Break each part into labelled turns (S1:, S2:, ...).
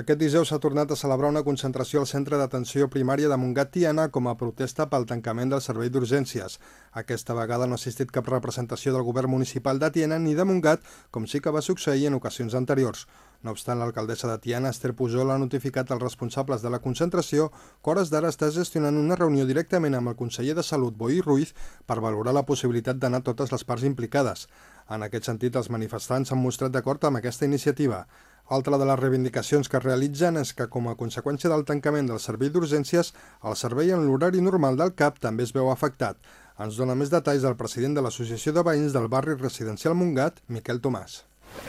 S1: Aquest dijous s'ha tornat a celebrar una concentració al Centre d'Atenció Primària de Montgat Tiana com a protesta pel tancament del servei d'urgències. Aquesta vegada no ha assistit cap representació del govern municipal de Tiana ni de Montgat, com sí que va succeir en ocasions anteriors. No obstant, l'alcaldessa de Tiana, Esther Pujol, ha notificat als responsables de la concentració que hores d'ara està gestionant una reunió directament amb el conseller de Salut, Boi Ruiz, per valorar la possibilitat d'anar totes les parts implicades. En aquest sentit, els manifestants s'han mostrat d'acord amb aquesta iniciativa. Altra de les reivindicacions que es realitzen és que, com a conseqüència del tancament del servei d'urgències, el servei en l'horari normal del CAP també es veu afectat. Ens dona més detalls el president de l'Associació de Veïns del barri residencial Montgat, Miquel Tomàs.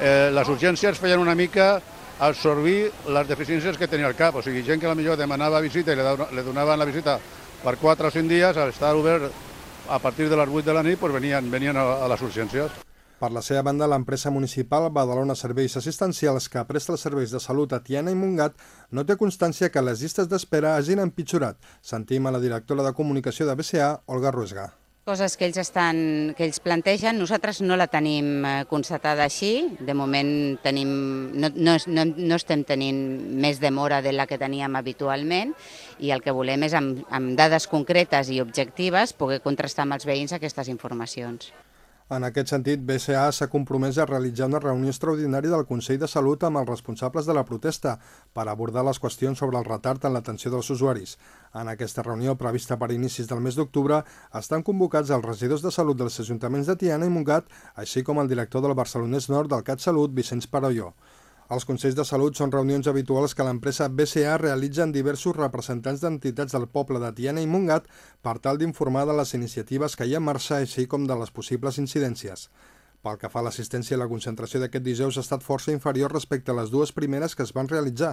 S2: Eh, les urgències feien una mica absorbir les deficiències que tenia el CAP. O sigui, gent que potser demanava visita i li donaven la visita per 4 o 5 dies, al estar obert a partir de les 8 de la nit, pues venien, venien a, a les urgències.
S1: Per la seva banda, l'empresa municipal Badalona Serveis Assistencials, que presta els serveis de salut a Tiana i Montgat, no té constància que les llistes d'espera hagin empitjorat. Sentim a la directora de comunicació de BCA, Olga Ruesga
S3: coses que ells, estan, que ells plantegen. Nosaltres no la tenim eh, constatada així. De moment tenim, no, no, no, no estem tenint més demora de la que teníem habitualment i el que volem és, amb, amb dades concretes i objectives, poder contrastar amb els veïns aquestes informacions.
S1: En aquest sentit, BCA s'ha compromès a realitzar una reunió extraordinària del Consell de Salut amb els responsables de la protesta per abordar les qüestions sobre el retard en l'atenció dels usuaris. En aquesta reunió, prevista per inicis del mes d'octubre, estan convocats els regidors de salut dels ajuntaments de Tiana i Montgat, així com el director del Barcelonès Nord del CatSalut, Vicenç Parolló. Els Consells de Salut són reunions habituals que l'empresa BCA realitza en diversos representants d'entitats del poble de Tiana i Montgat per tal d'informar de les iniciatives que hi ha en marxa així com de les possibles incidències. Pel que fa a l'assistència, la concentració d'aquest dijous ha estat força inferior respecte a les dues primeres que es van realitzar.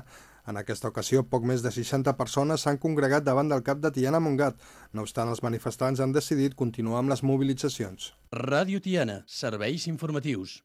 S1: En aquesta ocasió, poc més de 60 persones s'han congregat davant del cap de Tiana Montgat. No obstant, els manifestants han decidit continuar amb les mobilitzacions.
S4: Ràdio Tiana, serveis informatius.